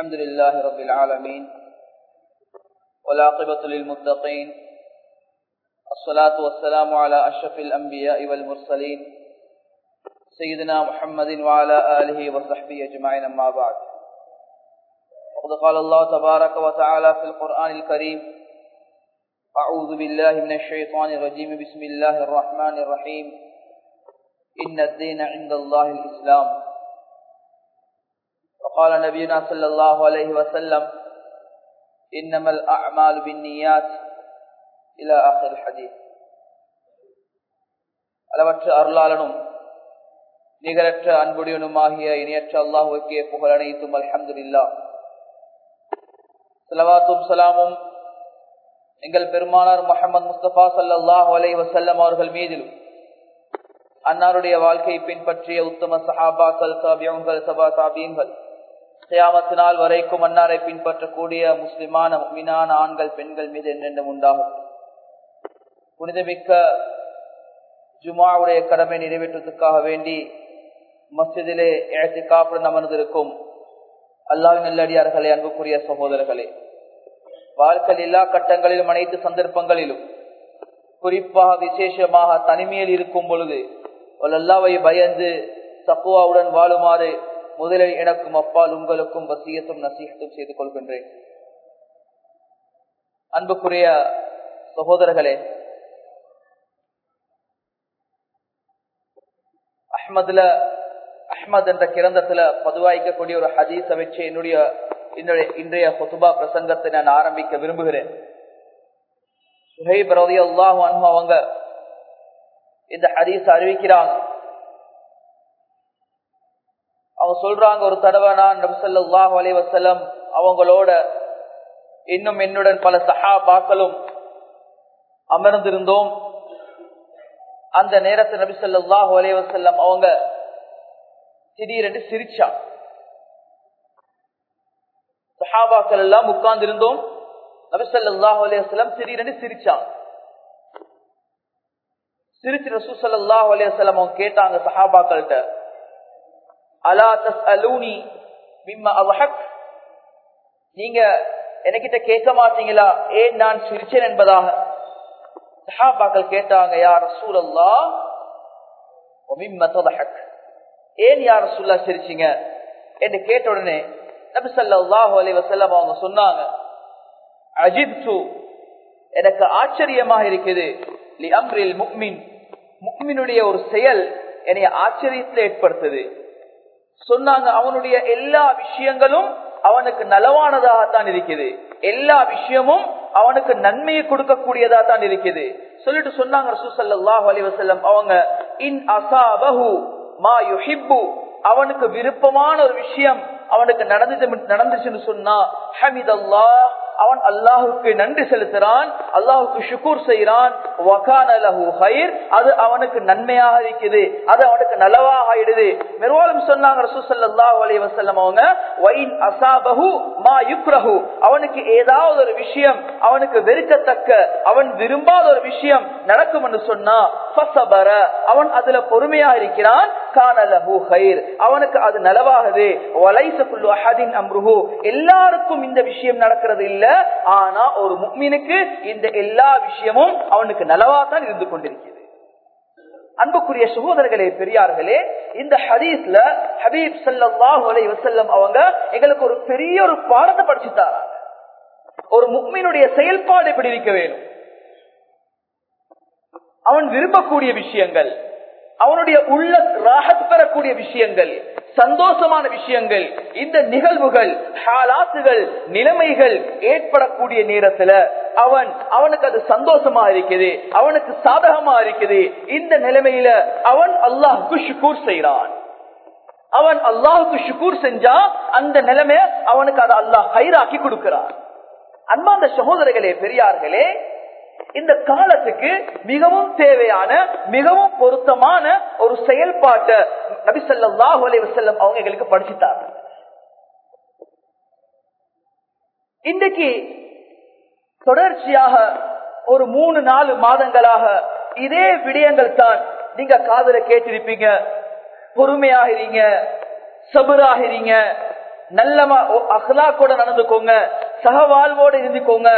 الحمد لله رب العالمين والعاقبة للمتقين الصلاة والسلام على أشرف الأنبياء والمرسلين سيدنا محمد وعلى آله وصحبه أجمعين أما بعد. وقد قال الله تبارك وتعالى في القرآن الكريم أعوذ بالله من الشيطان الرجيم بسم الله الرحمن الرحيم. إن الدين عند الله الإسلام. وقال نبينا صلى الله عليه وسلم إنما الأعمال بالنيات إلى آخر الحديث அளவற்ற அருளாளனும் நிகரற்ற அன்புடையனுமாகிய இணையற்ற அல்லாஹுக்கே புகழ் அனைத்தும் அல்ஹம்துலில்லா சலவாத்தும் சலாமும் எங்கள் பெருமானார் முகமது முஸ்தபா சல்லாஹூ அலை வசல்லம் அவர்கள் மீதிலும் அன்னாருடைய வாழ்க்கை பின்பற்றிய உத்தம சஹாபாக்கள் சாபியங்கள் சபா சாபியங்கள் சியாமத்தினால் வரைக்கும் அன்னாரை பின்பற்றக்கூடிய முஸ்லிமான மீனான ஆண்கள் பெண்கள் மீது என்னென்றும் உண்டாகும். புனிதமிக்க ஜுமாவுடைய கடமை நிறைவேற்றத்துக்காக வேண்டி மஸ்ஜிதிலே இழத்தி காப்புடன் அமர்ந்திருக்கும் அல்லாவின் நல்லடியார்களே அன்புக்குரிய சகோதரர்களே. வாழ்க்கை எல்லா கட்டங்களிலும் அனைத்து சந்தர்ப்பங்களிலும் குறிப்பாக விசேஷமாக தனிமையில் இருக்கும் பொழுது அல்லாவை பயந்து தக்குவாவுடன் வாழுமாறு முதலில் எனக்கும் அப்பால் உங்களுக்கும் வசியத்தும் நசீகத்தும் செய்து கொள்கின்றேன். அன்புக்குரிய சகோதரர்களே அஹ்மதுல அஹ்மத் என்ற கிரந்தத்துல பொதுவாய்க்கக்கூடிய ஒரு ஹதீஸ வச்சு என்னுடைய இன்றைய ஹொசுபா பிரசங்கத்தை நான் ஆரம்பிக்க விரும்புகிறேன். சுஹைப் ரவி அல்லாஹு அவங்க இந்த ஹதீஸ் அறிவிக்கிறாங்க. அவங்க சொல்றாங்க ஒரு தடவை நான் நபிசல்லாஹு அலைவசலம் அவங்களோட இன்னும் என்னுடன் பல சஹாபாக்களும் அமர்ந்திருந்தோம். அந்த நேரத்தில் நபிசல்லாஹ் அலைவசல்லம் அவங்க திடீரென்று சிரிச்சா. சஹாபாக்கள் எல்லாம் உட்கார்ந்து இருந்தோம் நபிசல்லாஹ் அலைவசல்லம் திடீரென்று சிரிச்சான் சிரிச்சு ரசூசல்லாஹ் அலைவசல்லம் அவங்க கேட்டாங்க சஹாபாக்கள்கிட்ட அலா தஸ் அலூனி மிம்ம அவஹக். நீங்க என்கிட்ட கேட்க மாட்டீங்களா? ஏன் நான் சிரிச்சேன் என்பதாக. சஹாபாக்கள் கேட்டாங்க யார் சூழல்லா ஏன் யார் ரசூல்லா சிரிச்சிங்க? என்று கேட்ட உடனே நபி சல்லாஹு அலி வசல்லம் அவங்க சொன்னாங்க அஜித் எனக்கு ஆச்சரியமாக இருக்குது. லி அம்ரில் முக்மின். முக்மினுடைய ஒரு செயல் என்னை ஆச்சரியத்தில் ஏற்படுத்துது. சொன்னாங்க அவனுடைய எல்லா விஷயங்களும் அவனுக்கு நலவானதாகத்தான் இருக்குது. எல்லா விஷயமும் அவனுக்கு நன்மையை கொடுக்கக்கூடியதா தான் இருக்குது. சொல்லிட்டு சொன்னாங்க ரசூசல்லாஹ் அலி வசல்லம் அவங்க இன் அசாபஹு மா யுஹிப்பு. அவனுக்கு விருப்பமான ஒரு விஷயம் அவனுக்கு நடந்துச்சு நடந்துச்சுன்னு சொன்னா ஹமித் அல்லாஹ் அவன் அல்லாஹுக்கு நன்றி செலுத்துறான் அல்லாஹுக்கு சுக்கூர் செய்யறான் அது அவனுக்கு நன்மையாக இருக்குது அது அவனுக்கு நலவாக ஆயிடுது. மெருவாலும் சொன்னாங்க அவங்க வைன் அசாபஹு மா யுக்ரஹு. அவனுக்கு ஏதாவது ஒரு விஷயம் அவனுக்கு வெறுக்கத்தக்க அவன் விரும்பாத ஒரு விஷயம் நடக்கும் என்று சொன்னா அவன் அதுல பொறுமையாக இருக்கிறான். கானலஹு ஹைர் அவனுக்கு அது நலவாகுது. அம்ருஹு. எல்லாருக்கும் இந்த விஷயம் நடக்கிறது இல்ல ஆனா ஒரு முக்மீனுக்கு இந்த எல்லா விஷயமும் அவனுக்கு நலவாதான் இருந்து கொண்டிருக்கிறது. அன்புக்குரிய சகோதரர்களே பெரியார்களே இந்த ஹதீஸ்ல ஹபீப் அலை வசல்லம் அவங்க எங்களுக்கு ஒரு பெரிய ஒரு பாடத்தை படிச்சு ஒரு முக்மீனுடைய செயல்பாடு எப்படி இருக்க வேணும் அவன் விரும்பக்கூடிய விஷயங்கள் அவனுடைய உள்ள ராகத் பெறக்கூடிய விஷயங்கள் சந்தோஷமான விஷயங்கள் இந்த நிகழ்வுகள் ஹாலாத்துகள் நிலைமைகள் ஏற்படக்கூடிய நேரத்துல அவன் அவனுக்கு அது சந்தோஷமா இருக்குது அவனுக்கு சாதகமா இருக்குது. இந்த நிலைமையில அவன் அல்லாஹுக்கு ஷுக்கூர் செய்யறான் அவன் அல்லாஹுக்கு ஷுக்கூர் செஞ்சா அந்த நிலைமைய அவனுக்கு அதை அல்லாஹ் ஹைராக்கி கொடுக்கிறான். அன்பாந்த சகோதரர்களே பெரியார்களே இந்த காலத்துக்கு மிகவும் தேவையான மிகவும் பொருத்தமான ஒரு செயல்பாட்டை நபிசல்லாஹு அலி செல்லம் அவங்க எங்களுக்கு படிச்சுட்டாங்க. இன்றைக்கு தொடர்ச்சியாக ஒரு மூணு நாலு மாதங்களாக இதே விடயங்கள் தான் நீங்க காதல கேட்டிருப்பீங்க. பொறுமையாகிறீங்க சபுராகிறீங்க நல்ல அஹ்லாக்கோட நடந்துக்கோங்க சகவாழ்வோட இருந்துக்கோங்க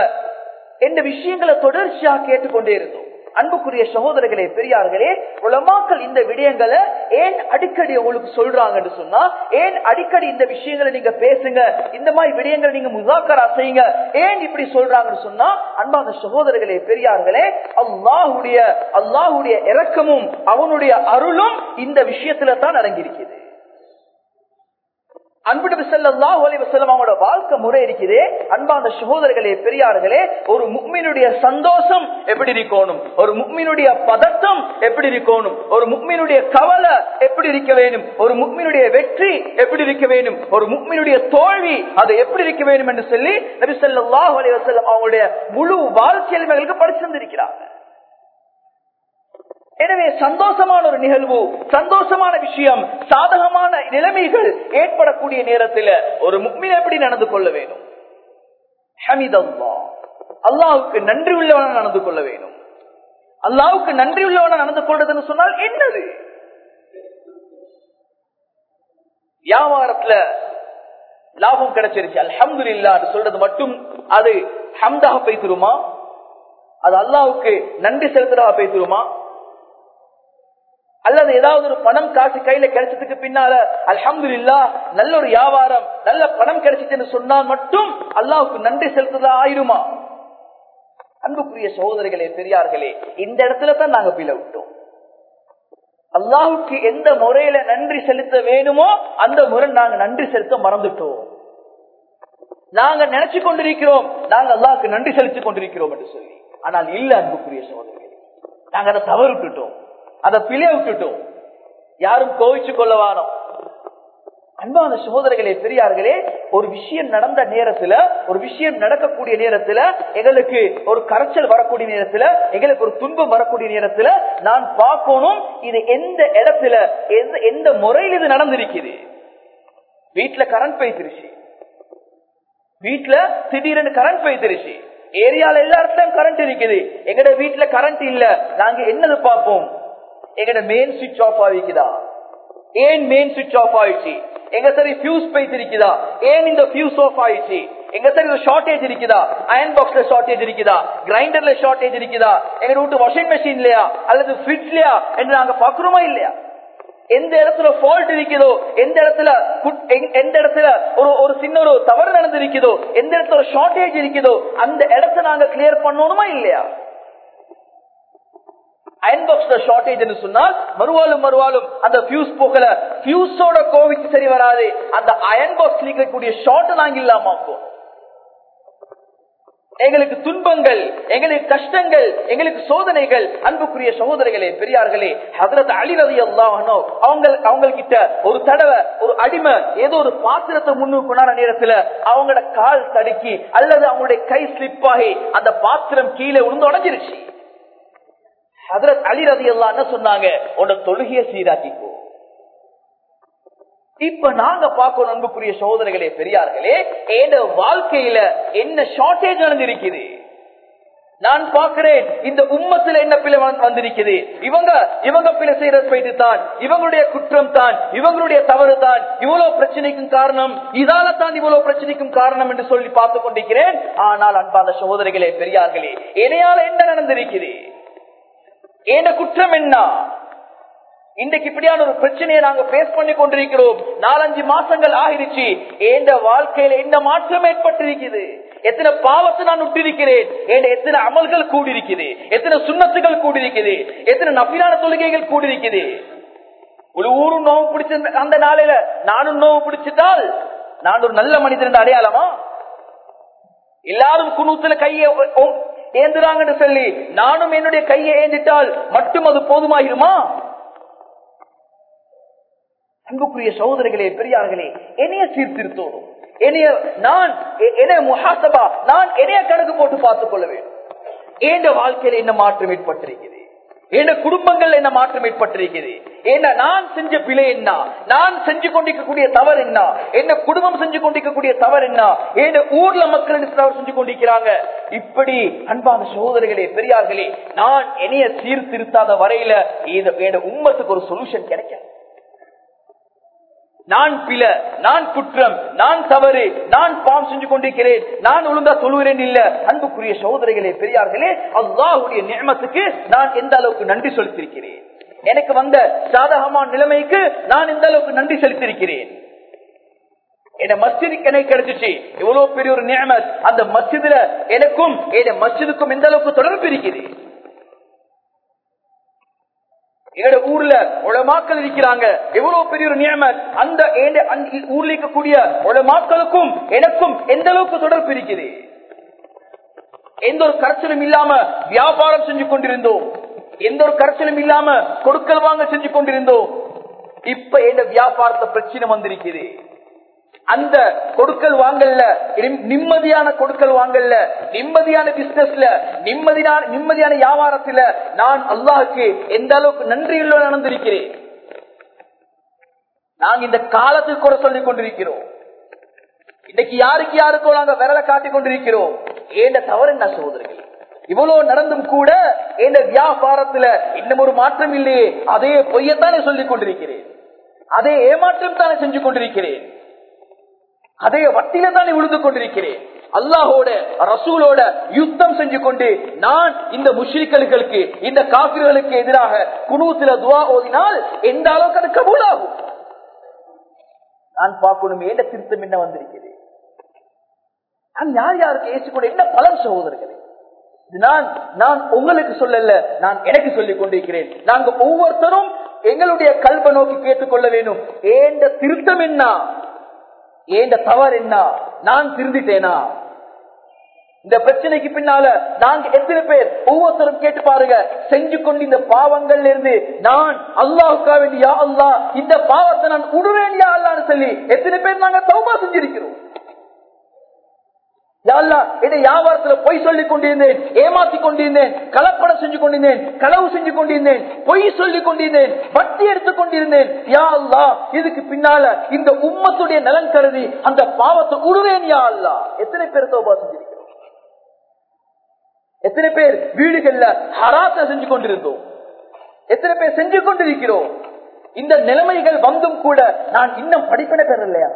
என்ற விஷயங்களை தொடர்ச்சியாக கேட்டுக்கொண்டே இருந்தோம். அன்புக்குரிய சகோதரர்களே பெரியார்களே உலமாக்கள் இந்த விடயங்களை ஏன் அடிக்கடி உங்களுக்கு சொல்றாங்கன்னு சொன்னா ஏன் அடிக்கடி இந்த விஷயங்களை நீங்க பேசுங்க இந்த மாதிரி விடயங்களை நீங்க முசாக்கரா செய்யுங்க ஏன் இப்படி சொல்றாங்கன்னு சொன்னா அன்பான சகோதரர்களே பெரியார்களே அல்லாஹுடைய அல்லாஹுடைய இரக்கமும் அவனுடைய அருளும் இந்த விஷயத்துல தான் அடங்கியிருக்கிறது. அன்புட்டு செல்லாஹ் அவங்களோட வாழ்க்கை முறை இருக்குது அன்பான சகோதரர்களே பெரியார்களே ஒரு முக்மினுடைய சந்தோஷம் எப்படி இருக்கணும்? ஒரு முக்மினுடைய பதட்டம் எப்படி இருக்கணும்? ஒரு முக்மினுடைய கவலை எப்படி இருக்க வேண்டும்? ஒரு முக்மினுடைய வெற்றி எப்படி இருக்க வேண்டும்? ஒரு முக்மினுடைய தோல்வி அது எப்படி இருக்க வேண்டும் என்று சொல்லி நபி சொல்லாஹ் அலைவசல்லம் அவங்களுடைய முழு வாழ்க்கையிலுமே படிச்சிருந்திருக்கிறாங்க. எனவே சந்தோஷமான ஒரு நிகழ்வு சந்தோஷமான விஷயம் சாதகமான நிலைமைகள் ஏற்படக்கூடிய நேரத்தில் ஒரு முக்மின் எப்படி நடந்து கொள்ள வேண்டும்? ஹமிதல்லா அல்லாவுக்கு நன்றி உள்ளவன நடந்து கொள்ள வேண்டும். அல்லாவுக்கு நன்றி உள்ளவன நடந்து கொள்றதுன்னு சொன்னால் என்னது? வியாபாரத்துல லாபம் கிடைச்சிருச்சு அல்ஹம்து இல்லான்னு சொல்றது மட்டும் அது ஹம்தாக பேசுருமா அது அல்லாவுக்கு நன்றி செலுத்துறதா பேசுருமா அல்லது ஏதாவது ஒரு பணம் காசு கையில கிடைச்சதுக்கு பின்னால அலமது இல்லா நல்ல ஒரு வியாபாரம் நல்ல பணம் கிடைச்சிச்சுன்னு சொன்னால் மட்டும் அல்லாவுக்கு நன்றி செலுத்துதா ஆயிருமா? அன்புக்குரிய சகோதரிகளே பெரியார்களே இந்த இடத்துல தான் நாங்க பில விட்டோம். அல்லாவுக்கு எந்த முறையில நன்றி செலுத்த வேணுமோ அந்த முறை நாங்க நன்றி செலுத்த மறந்துட்டோம். நாங்க நினைச்சு கொண்டிருக்கிறோம் நாங்க அல்லாவுக்கு நன்றி செலுத்திக் கொண்டிருக்கிறோம் என்று சொல்லி. ஆனால் இல்ல அன்புக்குரிய சகோதரிகளே நாங்க அதை தவறு விட்டுட்டோம் அதை பிழைய விட்டுட்டோம். யாரும் கோவிச்சு கொள்ளவானோம் அன்பான சகோதரர்களே பெரியார்களே ஒரு விஷயம் நடந்த நேரத்துல ஒரு விஷயம் நடக்கக்கூடிய நேரத்துல எங்களுக்கு ஒரு கரைச்சல் வரக்கூடிய நேரத்துல எங்களுக்கு ஒரு துன்பம் வரக்கூடிய நேரத்துல நான் பார்க்கணும் இது எந்த இடத்துல எந்த எந்த முறையில் இது நடந்திருக்குது வீட்டுல கரண்ட் போய்த்திருச்சு வீட்டுல திடீர்னு கரண்ட் போய்த்திருச்சு ஏரியால எல்லா இடத்துலயும் கரண்ட் இருக்குது. எங்கட வீட்டுல கரண்ட் இல்ல. நாங்க என்னது பார்ப்போம்? எங்கட மெயின் சுவிட்ச் ஆஃப் ஆகிக்குதா? ஏன் மெயின் சுவிட்ச் ஆஃப் ஆயிடுச்சு? எங்க சரி பியூஸ் போயிட்டு ஏன் இந்த பியூஸ் ஆஃப் ஆயிடுச்சு? எங்க சரி ஒரு ஷார்டேஜ் இருக்குதா? அயன் பாக்ஸ்ல ஷார்டேஜ் இருக்குதா? கிரைண்டர்ல ஷார்டேஜ் இருக்குதா? எங்க வீட்டு வாஷிங் மெஷின்லயா அல்லது ஃபிரிட்ஜ்லயா என்று நாங்க பாக்குறோமா இல்லையா? எந்த இடத்துல ஃபால்ட் இருக்குதோ? எந்த இடத்துல எந்த இடத்துல ஒரு ஒரு சின்ன ஒரு தவறு நடந்திருக்குதோ? எந்த இடத்துல ஷார்டேஜ் இருக்குதோ? அந்த இடத்த நாங்க கிளியர் பண்ணணுமா இல்லையா? அயன் பாக்ஸ்ல ஷார்டேஜ் சொன்னால் மறுவாலும் மறுவாலும் அந்த பியூஸ் போகல. பியூஸோட கோவிட் சரி வராது. அந்த அயன் பாக்ஸ் இருக்கக்கூடிய ஷார்ட் நாங்க இல்லாமக்கும் எங்களுக்கு துன்பங்கள் எங்களுக்கு கஷ்டங்கள் எங்களுக்கு சோதனைகள் அன்புக்குரிய சகோதரிகளே பெரியார்களே ஹசரத் அலிரதி அல்லாஹனோ அவங்க அவங்க கிட்ட ஒரு தடவை ஒரு அடிமை ஏதோ ஒரு பாத்திரத்தை முன்னுக்கு கொண்டாட நேரத்துல அவங்களோட கால் தடுக்கி அல்லது அவங்களுடைய கை ஸ்லிப் ஆகி அந்த பாத்திரம் கீழே உளுந்து உடஞ்சிருச்சு. ஹதரத் அலி ரதி எல்லாம் என்ன சொன்னாங்க உன்னோட தொழுகைய சீராக்கிக்கோ. இப்ப நாங்க பார்க்கணும் அன்புக்குரிய சோதனைகளே பெரியார்களே ஏத வாழ்க்கையில என்ன ஷார்டேஜ் நடந்திருக்குது? நான் பார்க்கிறேன் இந்த உம்மத்துல என்ன பிள்ளை வந்திருக்குது? இவங்க இவங்க பிள்ளை செய்யறது போயிட்டு தான் இவங்களுடைய குற்றம் தான் இவங்களுடைய தவறு தான் இவ்வளவு பிரச்சனைக்கும் காரணம் இதால தான் இவ்வளவு பிரச்சனைக்கும் காரணம் என்று சொல்லி பார்த்து கொண்டிருக்கிறேன். ஆனால் அன்பான சகோதரிகளே பெரியார்களே இணையால என்ன நடந்திருக்குது? ஏன குற்றம் என்ன? இன்றைக்கு இப்படியான ஒரு பிரச்சனையை நாங்க பேஸ் பண்ணி கொண்டிருக்கிறோம். நாலஞ்சு மாசங்கள் ஆகிருச்சு எந்த வாழ்க்கையில என்ன மாற்றம் ஏற்பட்டிருக்குது? எத்தனை பாவத்தை நான் விட்டிருக்கிறேன் ஏன் எத்தனை அமல்கள் கூடியிருக்குது? எத்தனை சுண்ணத்துகள் கூடியிருக்குது? எத்தனை நபிலான தொழுகைகள் கூடியிருக்குது? ஒரு ஊரும் நோவு பிடிச்ச அந்த நாளையில நானும் நோவு பிடிச்சிட்டால் நான் ஒரு நல்ல மனிதன் அடையாளமா? எல்லாரும் குணூத்துல கையை ஏந்துறாங்கன்னு சொல்லி நானும் என்னுடைய கையை ஏந்திட்டால் மட்டும் அது போதுமாயிருமா? அன்புக்குரிய சகோதரிகளே பெரியார்களே என்னைய சீர்திருத்தோம் என்னைய நான் என்னைய முகாசபா நான் என்னைய கணக்கு போட்டு பார்த்துக் கொள்ள வேண்டும். ஏண்ட வாழ்க்கையில் என்ன மாற்றம் ஏற்பட்டிருக்கிறது? என்ன குடும்பங்கள் என்ன மாற்றம் ஏற்பட்டிருக்கிறது? என்ன நான் செஞ்ச பிழை என்ன? நான் செஞ்சு கொண்டிருக்கக்கூடிய தவறு என்ன? என்ன குடும்பம் செஞ்சு கொண்டிருக்கக்கூடிய தவறு என்ன? என் ஊர்ல மக்கள் என்ன தவறு செஞ்சு கொண்டிருக்கிறாங்க? இப்படி அன்பான சகோதரிகளே பெரியார்களே நான் என்னைய சீர்திருத்தாத வரையில உம்மத்துக்கு ஒரு சொல்யூஷன் கிடைக்காது நான் பில நான் குற்றம் நான் தவறு நான் பாம் செஞ்சு கொண்டிருக்கிறேன் நான் ஒழுங்கா சொல்லுகிறேன் இல்ல. அன்புக்குரிய சகோதரிகளே பெரியார்களே அல்லாஹுடைய நியமத்துக்கு நான் எந்த அளவுக்கு நன்றி செலுத்திருக்கிறேன் எனக்கு வந்த சாதகமான நிலைமைக்கு நான் எந்த அளவுக்கு நன்றி செலுத்திருக்கிறேன் என்ன மஸ்ஜிதுக்கு எனக்கு கிடைச்சிச்சு. எவ்வளவு பெரிய ஒரு நியமத். அந்த மஸ்ஜிதுல எனக்கும் என் மஸ்ஜிதுக்கும் எந்த அளவுக்கு தொடர்பு இருக்கிறேன் எங்களோட ஊர்ல உளமாக்கள் இருக்கிறாங்க. எவ்வளவு பெரிய ஒரு நியம? அந்த ஊர்ல இருக்கக்கூடிய உளமாக்களுக்கும் எனக்கும் எந்த அளவுக்கு தொடர்பு இருக்குது? எந்த ஒரு கரைச்சலும் இல்லாம வியாபாரம் செஞ்சு கொண்டிருந்தோம். எந்த ஒரு கரைச்சலும் இல்லாம கொடுக்கல் வாங்க செஞ்சு கொண்டிருந்தோம். இப்ப எந்த வியாபாரத்தை பிரச்சனை வந்திருக்குது? அந்த கொடுக்கல் வாங்கல்ல. நிம்மதியான கொடுக்கல் வாங்கல்ல. நிம்மதியான பிசினஸ்ல நிம்மதியான நிம்மதியான வியாபாரத்துல நான் அல்லாஹுக்கு எந்த அளவுக்கு நன்றியுள்ள நடந்திருக்கிறேன் நாங்க இந்த காலத்துக்கு கூட சொல்லிக் கொண்டிருக்கிறோம். இன்னைக்கு யாருக்கு யாருக்கோ நாங்க விரலை காட்டிக் கொண்டிருக்கிறோம். ஏண்ட தவறு என்ன சகோதரர்கள்? இவ்வளவு நடந்தும் கூட எந்த வியாபாரத்துல இன்னும் ஒரு மாற்றம் இல்லையே. அதே பொய்யத்தானே சொல்லிக் கொண்டிருக்கிறேன். அதே ஏமாற்றம் தானே செஞ்சு கொண்டிருக்கிறேன். அதே வட்டில தானே விழுந்து கொண்டிருக்கிறேன். அல்லாஹோட ரசூலோட யுத்தம் செஞ்சு கொண்டு நான் இந்த முஷ்ரிக்களுக்கு இந்த காப்பிர்களுக்கு எதிராக குணூத்துல துவா ஓதினால் எந்த அளவுக்கு அது கபூலாகும்? நான் பார்க்கணும் ஏண்ட திருத்தம் என்ன வந்திருக்கிறது? நான் யார் யாருக்கு ஏற்றுக்கொண்டு என்ன பலன் சகோதரர்களே? நான் நான் உங்களுக்கு சொல்லல நான் எனக்கு சொல்லிக் கொண்டிருக்கிறேன். நாங்க ஒவ்வொருத்தரும் எங்களுடைய கல்வ நோக்கி கேட்டுக்கொள்ள வேண்டும். ஏண்ட திருத்தம் என்ன? ஏண்ட தவறு என்ன? நான் திருந்திட்டேனா? இந்த பிரச்சனைக்கு பின்னால நாங்க எத்தனை பேர் ஒவ்வொருத்தரும் கேட்டு பாருங்க. செஞ்சு கொண்டு இந்த பாவங்கள்ல இருந்து நான் அல்லாவுக்கா வேண்டியா அல்லா இந்த பாவத்தை நான் உடுவேன் யா அல்லான்னு சொல்லி எத்தனை பேர் நாங்க தௌபா செஞ்சிருக்கிறோம்? யா வியாபாரத்துல பொய் சொல்லிக் கொண்டிருந்தேன் ஏமாத்தி கொண்டிருந்தேன் கலப்படம் செஞ்சு கொண்டிருந்தேன் களவு செஞ்சு கொண்டிருந்தேன் பொய் சொல்லிக் கொண்டிருந்தேன் வட்டி எடுத்துக் கொண்டிருந்தேன். யா அல்லா இதுக்கு பின்னால இந்த உம்மத்துடைய நலன் கருதி அந்த பாவத்தை உடுவேன் யா அல்லா. எத்தனை பேர் தோபா செஞ்சிருக்கிறோம்? எத்தனை பேர் வீடுகள்ல ஹராச செஞ்சு கொண்டிருந்தோம்? எத்தனை பேர் செஞ்சு கொண்டிருக்கிறோம்? இந்த நிலைமைகள் வந்தும் கூட நான் இன்னும் படிப்பின பெறலையா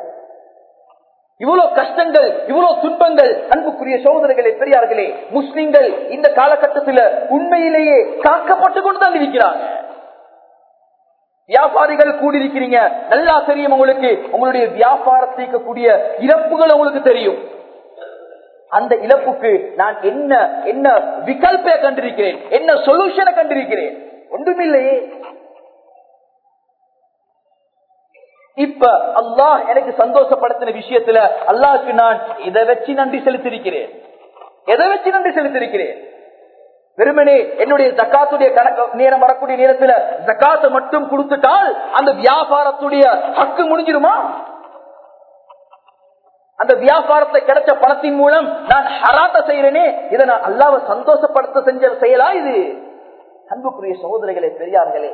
இவ்வளவு கஷ்டங்கள் இவ்வளவு துன்பங்கள் அன்புக்குரிய சோதனைகளே பெரியார்களே முஸ்லிம்கள் இந்த காலகட்டத்தில் உண்மையிலேயே காக்கப்பட்டு கொண்டுதான் இருக்கிறாங்க. வியாபாரிகள் கூடியிருக்கிறீங்க. நல்லா தெரியும் உங்களுக்கு. உங்களுடைய வியாபாரத்தை கூடிய இழப்புகள் உங்களுக்கு தெரியும். அந்த இழப்புக்கு நான் என்ன என்ன விகல்பை கண்டிருக்கிறேன்? என்ன சொல்யூஷனை கண்டிருக்கிறேன்? ஒன்றுமில்லையே. இப்ப அல்லாஹ் எனக்கு சந்தோஷப்படுத்தின விஷயத்துல அல்லாஹுக்கு நான் இதை வச்சு நன்றி செலுத்திருக்கிறேன் எதை வச்சு நன்றி செலுத்திருக்கிறேன் வெறுமனே என்னுடைய ஜக்காத்துடைய கணக்கு நேரம் வரக்கூடிய நேரத்துல ஜக்காத்தை மட்டும் கொடுத்துட்டால் அந்த வியாபாரத்துடைய ஹக்கு முடிஞ்சிருமா? அந்த வியாபாரத்தை கிடைச்ச பணத்தின் மூலம் நான் ஹராத்த செய்யறேனே இதை நான் அல்லாவை சந்தோஷப்படுத்த செஞ்ச செயலா இது? அன்புக்குரிய சகோதரிகளே பெரியார்களே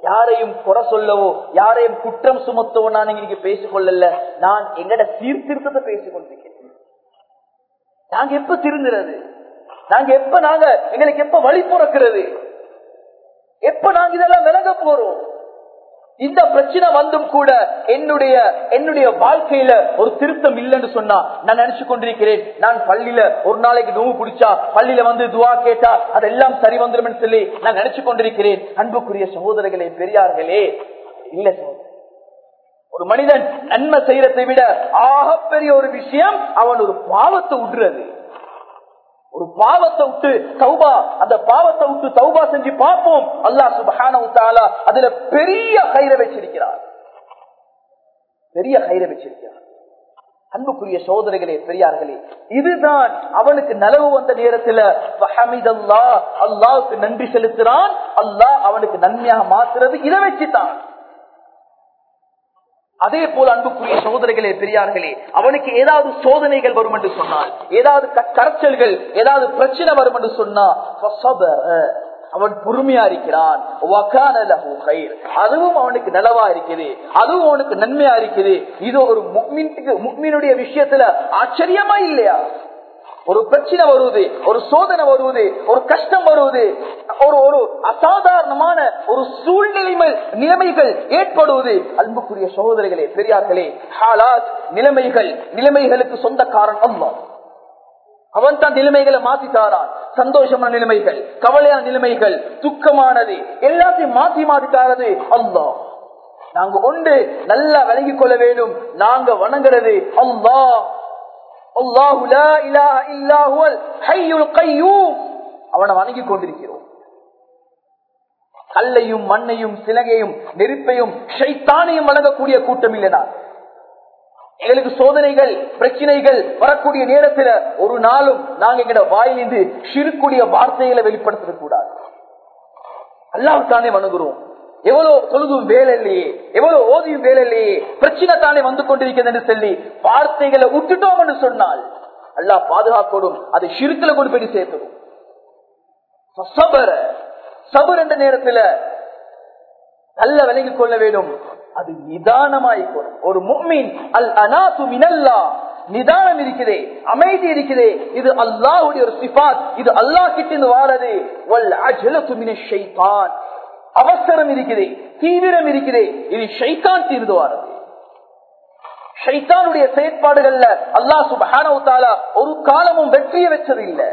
யாரையும் குறை சொல்லவோ யாரையும் குற்றம் சுமத்தவோ நான் இன்னைக்கு பேசிக்கொள்ளல. நான் எங்கட சீர்திருத்தத்தை பேசிக்கொண்டிருக்கேன் நாங்க எப்ப திருந்துறது? நாங்க எப்ப நாங்க எங்களுக்கு எப்ப வழி பிறக்கிறது? எப்ப நாங்க இதெல்லாம் விலக போறோம்? இந்த பிரச்சனை வந்தும் கூட என்னுடைய என்னுடைய வாழ்க்கையில ஒரு திருத்தம் இல்லைன்னு சொன்னா நான் நினைச்சு கொண்டிருக்கிறேன். நான் பள்ளியில ஒரு நாளைக்கு நோவு பிடிச்சா பள்ளியில வந்து துவா கேட்டா அதெல்லாம் சரி வந்துடும் சொல்லி நான் நினைச்சு கொண்டிருக்கிறேன். அன்புக்குரிய சகோதரர்களே பெரியார்களே இல்ல ஒரு மனிதன் நன்மை செய்யறதை விட ஆகப்பெரிய ஒரு விஷயம் அவன் ஒரு பாவத்தை விடுறது ஒரு பாவத்தை விட்டு தௌபா அந்த பாவத்தை விட்டு தௌபா செஞ்சு பார்ப்போம். அல்லாஹ் சுபஹான அதுல பெரிய கயிறை வச்சிருக்கிறார். பெரிய கயிறை வச்சிருக்கிறார். அன்புக்குரிய சோதனைகளே பெரியார்களே இதுதான் அவனுக்கு நலவு வந்த நேரத்துல அல்லாவுக்கு நன்றி செலுத்துறான் அல்லாஹ் அவனுக்கு நன்மையாக மாத்துறது. இதை வச்சுதான் அதே போல அன்புக்குரிய சோதனைகளே பெரியார்களே அவனுக்கு ஏதாவது சோதனைகள் வரும் என்று சொன்னால் ஏதாவது கரைச்சல்கள் ஏதாவது பிரச்சனை வரும் என்று சொன்னா அவன் பொறுமையா இருக்கிறான். அதுவும் அவனுக்கு நலவா இருக்குது. அதுவும் அவனுக்கு நன்மையா இருக்குது. இது ஒரு முக்மீனுடைய விஷயத்துல ஆச்சரியமா இல்லையா? ஒரு பிரச்சனை வருவது ஒரு சோதனை வருவது ஒரு கஷ்டம் வருவது ஒரு ஒரு அசாதாரணமான ஒரு சூழ்நிலைமை நிலைமைகள் ஏற்படுவது. அன்புக்குரிய சகோதரிகளே பெரியார்களே ஹாலாத் நிலைமைகள் நிலைமைகளுக்கு சொந்த அல்லா அவன் தான் நிலைமைகளை மாத்தி தாரான் சந்தோஷமான நிலைமைகள் கவலையான நிலைமைகள் துக்கமானது எல்லாத்தையும் மாத்தி மாத்தி தாரது அல்லா நாங்க ஒன்று நல்லா விளங்கிக் கொள்ள வேண்டும். நாங்க வணங்குறது அல்லா அவனை வணங்கிக் கொண்டிருக்கிறோம். கல்லையும் மண்ணையும் சிலகையும் நெருப்பையும் ஷைத்தானையும் வழங்கக்கூடிய கூட்டம் இல்லைனா எங்களுக்கு சோதனைகள் பிரச்சனைகள் வரக்கூடிய நேரத்தில் ஒரு நாளும் நாங்க எங்கட வாயிலிருந்து சிறுக்குடிய வார்த்தைகளை வெளிப்படுத்த கூடாது அல்லாஹ் வணங்குறோம். எவ்வளவு தொழுதும் வேலை இல்லையே எவ்வளவு ஓதியும் வேலை இல்லையே பிரச்சனை தானே வந்து கொண்டிருக்கிறது என்று சொல்லி வார்த்தைகளை விட்டுட்டோம் என்று சொன்னால் அல்லாஹ் பாதுகாக்கோடும் அதை சிறுத்துல கொண்டு போய் சேர்த்துடும். சபர சபர் என்ற நேரத்தில் நல்ல விலகிக் கொள்ள வேண்டும். அது நிதானமாய்க்கணும் ஒரு முக்மீன் அல் அனாசு மினல்லா நிதானம் இருக்கிறே அமைதி இருக்குதே இது அல்லாஹுடைய ஒரு சிபாத் இது அல்லாஹ் கிட்ட வாரது அவசரம் இருக்கிறே தீவிரம் இருக்கிறே. இது ஷைத்தான் தீர்ந்துவார் ஷைத்தானுடைய செயற்பாடுகள்ல அல்லாஹ் சுபஹான ஒரு காலமும் வெற்றியை வச்சது இல்லை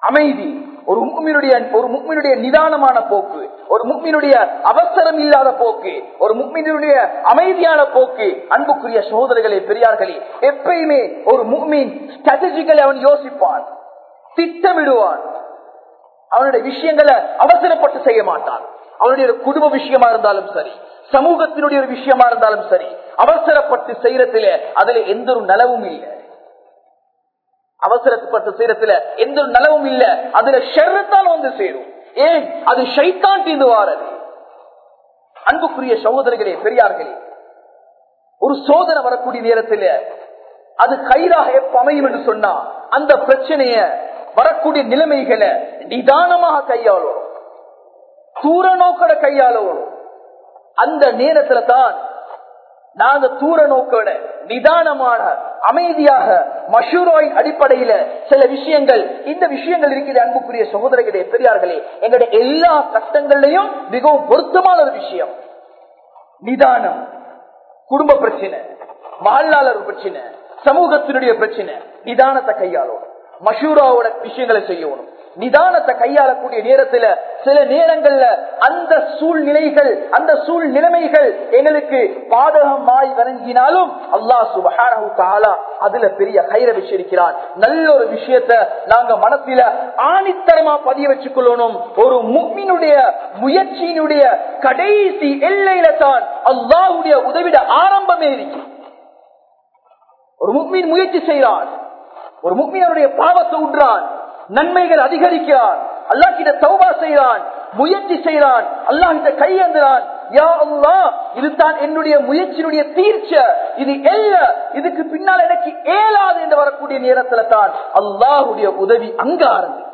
அமைதி. ஒரு முக்மினுடைய ஒரு முக்மினுடைய நிதானமான போக்கு. ஒரு முக்மினுடைய அவசரம் இல்லாத போக்கு. ஒரு முக்மினுடைய அமைதியான போக்கு. அன்புக்குரிய சகோதரர்களே பெரியார்களே எப்பயுமே ஒரு முக்மின் ஸ்ட்ராட்டஜிக்கலை அவன் யோசிப்பான். திட்டமிடுவான். அவனுடைய விஷயங்களை அவசரப்பட்டு செய்ய மாட்டான். அவனுடைய குடும்ப விஷயமா இருந்தாலும் சரி சமூகத்தினுடைய ஒரு விஷயமா இருந்தாலும் சரி அவசரப்பட்டு செய்யறதுல அதுல எந்த ஒரு நலவும் இல்லை. அவசரப்பட்டு செய்யறதுல எந்த ஒரு நலவும் இல்ல. அதுல ஷெர்த்தான் வந்து சேரும். ஏன்? அது ஷைத்தான் தீந்து வாரது. அன்புக்குரிய சகோதரர்களே பெரியார்களே ஒரு சோதனை வரக்கூடிய நேரத்தில் அது கைதாக எப்ப அமையும் என்று சொன்னா அந்த பிரச்சனைய வரக்கூடிய நிலைமைகளை நிதானமாக கையாளணும். தூர நோக்கட கையாளணும். அந்த நேரத்துல தான் நாங்க தூர நோக்கோட நிதானமான அமைதியாக மஷூரோயின் அடிப்படையில சில விஷயங்கள் இந்த விஷயங்கள் இருக்கிற அன்புக்குரிய சகோதரர்களே பெரியார்களே. எங்களுடைய எல்லா கஷ்டங்கள்லையும் மிகவும் பொருத்தமான ஒரு விஷயம். நிதானம் குடும்ப பிரச்சனை மகளாளர் பிரச்சனை சமூகத்தினுடைய பிரச்சனை நிதானத்தை கையாளணும். மஷூராவோட விஷயங்களை செய்யணும். நிதானத்தை கையாளக்கூடிய நேரத்துல சில நேரங்கள்ல அந்த சூழ்நிலைகள் அந்த சூழ்நிலைமைகள் எங்களுக்கு பாதகமாய் வழங்கினாலும் அல்லாஹ் சுபஹானா அதுல பெரிய கைர வச்சிருக்கிறான். நல்ல ஒரு விஷயத்த நாங்க மனத்தில ஆணித்தரமா பதிய வச்சுக்கொள்ளணும். ஒரு முக்மினுடைய முயற்சியினுடைய கடைசி எல்லையில தான் அல்லாவுடைய உதவிட ஆரம்பமே இருக்கு. ஒரு முக்மின் முயற்சி செய்கிறான். ஒரு முக்மீனுடைய பாவத்தை விடுறான் நன்மைகள் அதிகரிக்கிறான். அல்லாஹ் கிட்ட சௌபா செய்யறான் முயற்சி செய்யறான் அல்லா கிட்ட கையேந்துறான். யா அல்லா இதுதான் என்னுடைய முயற்சியினுடைய தீர்ச்ச. இது எல்ல. இதுக்கு பின்னால் எனக்கு ஏலாது என்று வரக்கூடிய நேரத்துல தான் அல்லாஹுடைய உதவி அங்க ஆரம்பி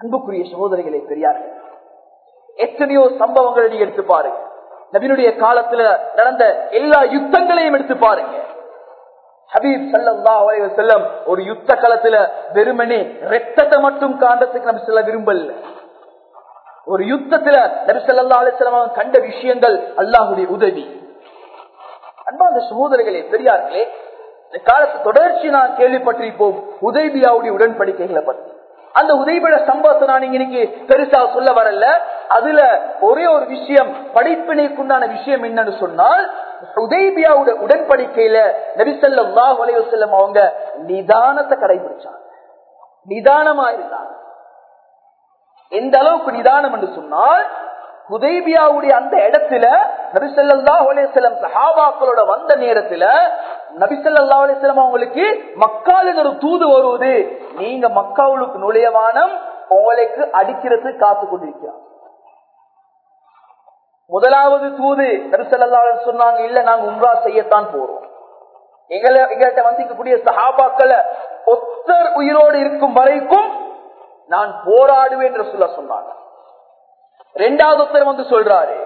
அன்புக்குரிய சகோதரிகளை பெரியார்கள் எத்தனையோ சம்பவங்களை எடுத்து பாருங்க. நபினுடைய காலத்துல நடந்த எல்லா யுத்தங்களையும் எடுத்து பாருங்க. ஹபீப் சல்லா செல்லம் ஒரு யுத்த களத்துல வெறுமனே ரத்தத்தை மட்டும் காண்டத்துக்கு நம்ம செல்ல விரும்பல. ஒரு யுத்தத்துல நபி சொல்லா அலிஸ்லாம் கண்ட விஷயங்கள் அல்லாஹுடைய உதவி. அன்பா அந்த சகோதரர்களே பெரியார்களே இந்த காலத்து தொடர்ச்சி நான் கேள்விப்பட்டிருப்போம். உதவியாவுடைய உடன்படிக்கைகளை பற்றி. அந்த உதவிபட சம்பவத்தை நான் இன்னைக்கு பெருசா சொல்ல வரல. அதுல ஒரே ஒரு விஷயம் படிப்பினைக்குண்டான விஷயம் என்னன்னு சொன்னால் உதய்பியாவோட உடன்படிக்கையில நபிசல்லா செல்லம் அவங்க நிதானத்தை கடைபிடிச்சாங்க. நிதானமா இருந்தாங்க. எந்த அளவுக்கு நிதானம் என்று சொன்னால் ஹுதைபியாவுடைய அந்த இடத்துல நபிசல்லா செல்லம் சஹாபாக்களோட வந்த நேரத்துல நபிசல்லா அலேசலம் அவங்களுக்கு மக்காலின் ஒரு தூது வருவது நீங்க மக்காவுக்கு நுழையவானம் உங்களுக்கு அடிக்கிறது காத்து கொண்டிருக்கிறார். முதலாவது தூது நபிசல்லா சொன்னாங்க இல்ல நாங்க உம்ரா செய்யத்தான் போறோம். எங்களை எங்கள்கிட்ட வந்திக்கக்கூடிய சஹாபாக்களை ஒத்தர் உயிரோடு இருக்கும் வரைக்கும் நான் போராடுவேன் என்று சொல்ல சொன்னாங்க. ரெண்டாவது ஒருத்தர் வந்து சொல்றாரு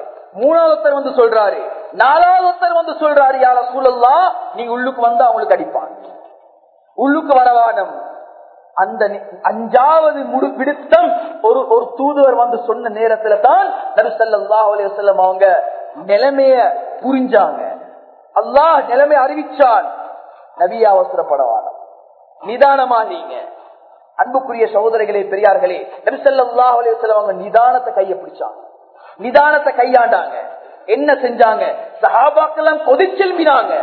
மூணாவது ஒருத்தர் வந்து சொல்றாரு நாலாவது ஒருத்தர் வந்து சொல்றாரு யார சூழல்லா நீங்க உள்ளுக்கு வந்து அவங்களுக்கு அடிப்பாங்க உள்ளுக்கு வரவானம். அந்த அஞ்சாவது முடு பிடித்தம் ஒரு ஒரு தூதுவர் வந்து சொன்ன நேரத்துல தான் நபி ஸல்லல்லாஹு அவங்க நிலைமைய புரிஞ்சாங்க. அல்லாஹ் நிலைமை அறிவிச்சான். நபிய அவசரப்படவானம். நிதானமானீங்க அன்புக்குரிய சகோதரிகளே பெரியார்களே நபி ஸல்லல்லாஹு அலைஹி அவங்க நிதானத்தை கைய பிடிச்சாங்க. நிதானத்தை கையாண்டாங்க. என்ன செஞ்சாங்க? சஹாபாக்கெல்லாம் கொதிச்செல்பினாங்க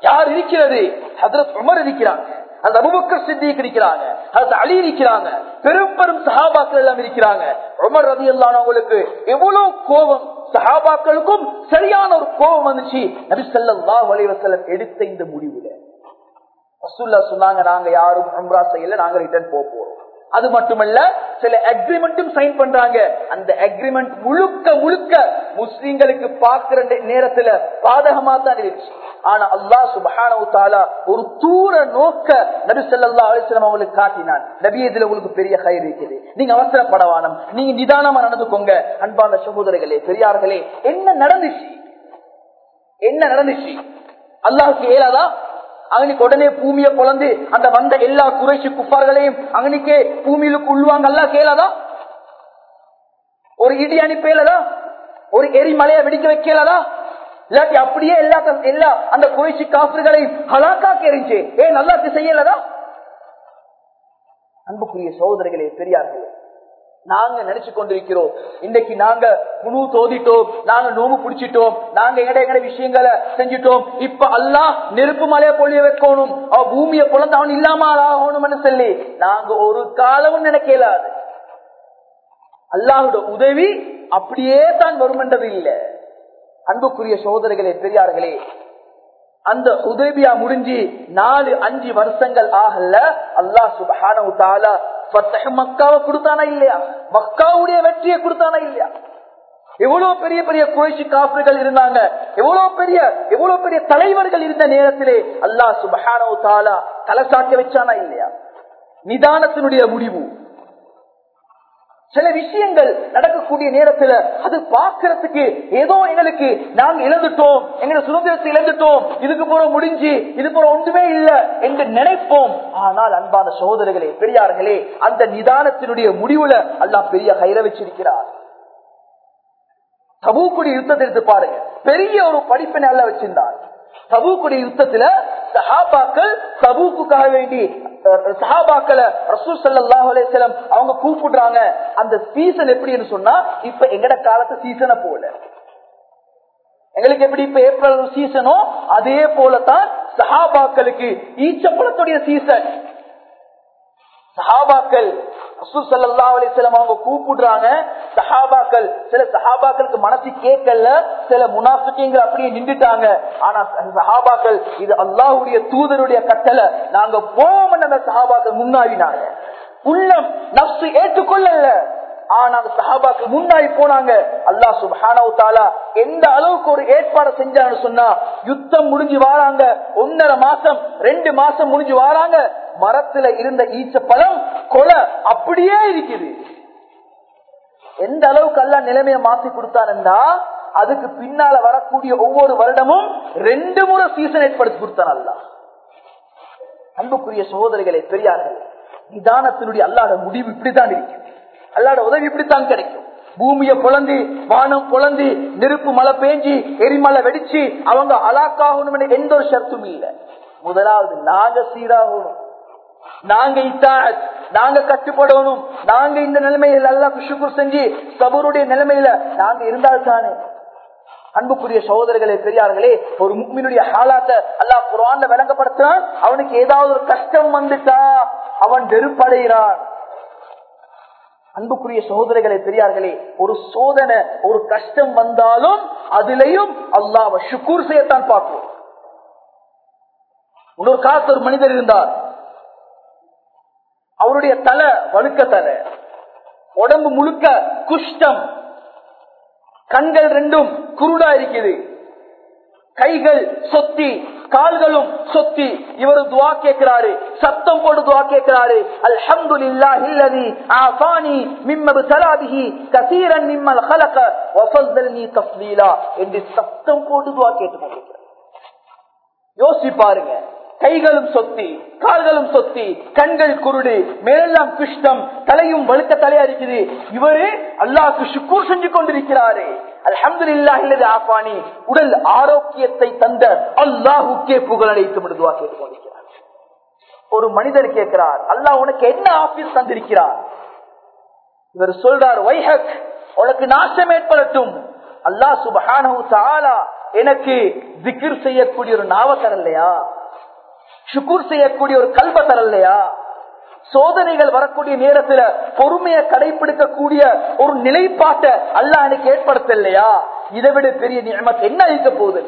யார் இருக்கிறது? ஹதரத் உமர் இருக்கிறாங்க. அந்த அபுபக்கர் சித்திக் இருக்கிறாங்க. அது அலி இருக்கிறாங்க. பெரும் பெரும் சஹாபாக்கள் எல்லாம் இருக்கிறாங்க. உமர் ரதி அவங்களுக்கு எவ்வளவு கோபம். சஹாபாக்களுக்கும் சரியான ஒரு கோபம் வந்துச்சு. நபி ஸல்லல்லாஹு அலைஹி எடுத்த இந்த முடிவுல. ரசூல்லா சொன்னாங்க நாங்க யாரும் உம்ரா செய்யல. நாங்க ரிட்டர்ன் போக போறோம். அது மட்டுமல்ல சில அக்ரிமெண்ட்டும் சைன் பண்றாங்க. அந்த அக்ரிமெண்ட் முழுக்க முழுக்க முஸ்லிம்களுக்கு பார்க்கிற நேரத்துல பாதகமா தான் இருந்துச்சு. ஆனா அல்லாஹ் சுபஹானஹு தஆலா ஒரு தூர நோக்க நபி சொல்லா அலிஸ்லாம் அவங்களுக்கு காட்டினான். நபி இதுல உங்களுக்கு பெரிய கயிறு இருக்குது. நீங்க அவசரப்படவானம். நீங்க நிதானமா நடந்துக்கோங்க. அன்பான சகோதரர்களே பெரியார்களே என்ன நடந்துச்சு? என்ன நடந்துச்சு? அல்லாஹுக்கு ஏலாதான் அவனுக்கு உடனே பூமிய பொழந்து அந்த வந்த எல்லா குறைச்சி குப்பார்களையும் அவனுக்கே பூமியிலுக்கு உள்வாங்க அல்லா கேளாதா? ஒரு இடி அனுப்பலதா ஒரு எரிமலையை வெடிக்க வைக்கலதா? இல்லாட்டி அப்படியே எல்லா எல்லா அந்த குறைச்சி காப்புகளையும் ஹலாக்காக்கு எரிஞ்சு ஏன் நல்லா செய்யலதா? அன்புக்குரிய சகோதரிகளே பெரியார்களே நாங்க நினைச்சு கொண்டிருக்கிறோம். இன்னைக்கு நாங்க குழு தோதிட்டோம். நாங்க நோம்பு பிடிச்சிட்டோம். நாங்க எங்கட எங்கட விஷயங்களை செஞ்சிட்டோம். இப்ப அல்லாஹ் நெருப்பு மலையை பொழிய வைக்கணும். அவ பூமியை பொழந்து அவன் இல்லாம ஆகணும்னு சொல்லி நாங்க ஒரு காலமும் நினைக்கலாது அல்லாஹோட உதவி அப்படியே தான் வரும் என்றது இல்லை. அன்புக்குரிய சோதனைகளே பெரியார்களே அந்த உதவியா முடிஞ்சு நாலு அஞ்சு வருஷங்கள் ஆகல அல்லாஹ் சுபஹான மக்காவை கொடுத்தானா இல்லையா? மக்காவுடைய வெற்றியை கொடுத்தானா இல்லையா? எவ்வளவு பெரிய பெரிய குறைச்சி காப்புகள் இருந்தாங்க. எவ்வளவு பெரிய எவ்வளவு பெரிய தலைவர்கள் இருந்த நேரத்திலே அல்லாஹ் சுபஹான தலை தலசாக்க வச்சானா இல்லையா? நிதானத்தினுடைய முடிவு. சில விஷயங்கள் நடக்கக்கூடிய நேரத்துல அது பாக்குறதுக்கு ஏதோ எங்களுக்கு நாங்க இழந்துட்டோம் எங்களை சுதந்திரத்தை இழந்துட்டோம் இதுக்கு போற முடிஞ்சு இது போற ஒன்றுமே இல்ல என்று நினைப்போம். ஆனால் அன்பான சகோதரர்களே பெரியார்களே அந்த நிதானத்தினுடைய முடிவுல அல்லா பெரிய கயிற வச்சிருக்கிறார். தபூக்குடி யுத்தத்தை எடுத்து பாருங்க. பெரிய ஒரு படிப்பினை அல்ல வச்சிருந்தார். தபூக்குடி யுத்தத்துல சஹாபாக்கள் தபூக்குக்காக வேண்டி சஹாபாக்களை ரசூல் ஸல்லல்லாஹு அலைஹி அவங்க கூப்பிடுறாங்க. அந்த சீசன் எப்படின்னு சொன்னா இப்ப எங்கட காலத்து சீசனை போல. எங்களுக்கு எப்படி இப்ப ஏப்ரல் சீசனோ அதே போலதான் சஹாபாக்களுக்கு ஈச்சப்பழத்துடைய சீசன் சஹாபாக்கள் ரசூல் ஸல்லல்லாஹு அலைஹி வஸல்லம் அவங்க கூப்பிடுறாங்க சஹாபாக்கள். சில சஹாபாக்களுக்கு மனசு கேட்கல சில முனாஃபிக்கீங்க அப்படியே நின்றுட்டாங்க. ஆனா சஹாபாக்கள் இது அல்லாஹ்வுடைய தூதருடைய கட்டளை. நாங்க போவோம்னு அந்த சஹாபாக்கள் முன்னாடினாங்க உள்ளம் நப்சு ஏற்றுக்கொள்ளல. ஆனா சஹாபாக்கு முன்னாடி போனாங்க. அல்லாஹ் சுபானவு தாலா எந்த அளவுக்கு ஒரு ஏற்பாடு செஞ்சாங்கன்னு சொன்னா யுத்தம் முடிஞ்சு வாராங்க. ஒன்னரை மாசம் ரெண்டு மாசம் முடிஞ்சு வாராங்க. மரத்துல இருந்த ஈச்ச பழம் கொலை அப்படியே இருக்குது. எந்த அளவுக்கு அல்ல நிலைமையை மாத்தி கொடுத்தாருன்னா அதுக்கு பின்னால வரக்கூடிய ஒவ்வொரு வருடமும் ரெண்டு முறை சீசன் ஏற்படுத்தி கொடுத்தான் அல்ல அன்புக்குரிய சகோதரிகளை பெரியார்கள் நிதானத்தினுடைய அல்லாத முடிவு இப்படித்தான் இருக்கு. அல்லாட உதவி இப்படித்தான் கிடைக்கும். பூமியை பொழந்து வானம் பொழந்து நெருப்பு மழை பேஞ்சி எரிமலை வெடிச்சு அவங்க அலாக்காகணும் எந்த ஒரு சர்த்தும் இல்லை. முதலாவது நாங்க சீராகணும். நாங்க இத்தாத் நாங்க கட்டுப்படணும். நாங்க இந்த நிலைமையில எல்லாம் சுக்குர் செஞ்சு சபருடைய நிலைமையில நாங்க இருந்தால் தானே. அன்புக்குரிய சகோதரர்களே பெரியார்களே ஒரு முக்மினுடைய ஹாலாத்த அல்லா குரான்ல விளங்கப்படுத்துறான். அவனுக்கு ஏதாவது ஒரு கஷ்டம் வந்துட்டா அவன் வெறுப்படைகிறான். அன்புக்குரிய சகோதரர்களே பெரியார்களே ஒரு சோதனை ஒரு கஷ்டம் வந்தாலும் அதுலயும் அல்லாவ சுக்கூர் செய்யத்தான் பார்ப்போம் இன்னொரு காலத்து ஒரு மனிதர் இருந்தார். அவருடைய தலை வழுக்க தலை உடம்பு முழுக்க குஷ்டம் கண்கள் ரெண்டும் குருடா இருக்குது கைகள் சொத்தி கால்களும் சொத்தி. இவரு துவா கேட்கிறாரு. சத்தம் போட்டு துவா கேட்கிறாரு. அல்ஹம்து இல்லதி ஆஃபானி மிம்மது சலாபிஹி கசீரன் மிம்மல் ஹலக நீ தஃலீலா என்று சத்தம் போட்டு துவா கேட்டு யோசி பாருங்க. கைகளும் சொத்தி கால்களும் சொத்தி கண்கள் குருடு மேலெல்லாம் கிருஷ்ணம் தலையும் வழுக்க தலையா இருக்குது. இவரு அல்லாஹ் சுக்கூர் செஞ்சு கொண்டிருக்கிறாரே. அல்ஹம்துலில்லாஹ் இல்லது ஆஃபானி. உடல் ஆரோக்கியத்தை தந்த அல்லாஹுக்கே புகழடைத்து விடுதுவா கேட்டுக்கொண்டிருக்கிறார் ஒரு மனிதர் கேட்கிறார் அல்லாஹ் உனக்கு என்ன ஆபீஸ் தந்திருக்கிறார்? இவர் சொல்றார் வைஹக் உனக்கு நாசம் ஏற்படட்டும். அல்லாஹ் சுபஹானஹு தஆலா எனக்கு திகிர் செய்யக்கூடிய ஒரு நாவ தரலையா? சுக்கூர் செய்யக்கூடிய ஒரு கல்வ தரலையா? சோதனைகள் வரக்கூடிய நேரத்துல பொறுமையை கடைபிடிக்கக்கூடிய ஒரு நிலைப்பாட்டை அல்லாஹ் எனக்கு ஏற்படுத்தலையா? இதை விட பெரிய நியமத்தை என்ன இருக்க போகுது?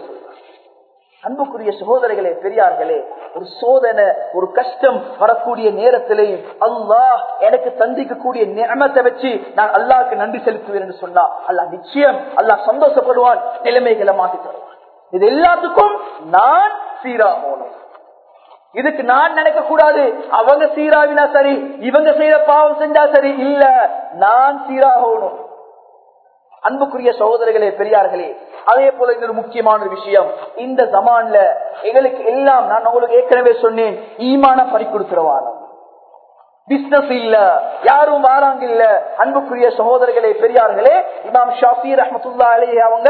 அன்புக்குரிய சகோதரிகளே பெரியார்களே ஒரு சோதனை ஒரு கஷ்டம் வரக்கூடிய நேரத்திலேயும் அல்லாஹ் எனக்கு சந்திக்கக்கூடிய நியமத்தை வச்சு நான் அல்லாஹ்க்கு நன்றி செலுத்துவேன் என்று சொன்னா அல்லாஹ் நிச்சயம் அல்லாஹ் சந்தோஷப்படுவான் நிலைமைகளை மாற்றி தருவான். இது எல்லாத்துக்கும் நான் சீராகணும். இதுக்கு நான் நினைக்க கூடாது அவங்க சீராவினா சரி இவங்க செய்யற பாவம் செஞ்சா சரி. இல்ல நான் சீராகணும். அன்புக்குரிய சகோதரர்களே பெரியார்களே அதே போல இன்னொரு முக்கியமான ஒரு விஷயம். இந்த ஜமான்ல எங்களுக்கு எல்லாம் நான் உங்களுக்கு ஏற்கனவே சொன்னேன் ஈமான பறி கொடுக்கிறவானம் பிசினஸ் இல்ல யாரும் வாராங்க இல்ல. அன்புக்குரிய சகோதரர்களே பெரியார்களே இமாம் ஷாஃபி ரஹமத்துல்லா அலி அவங்க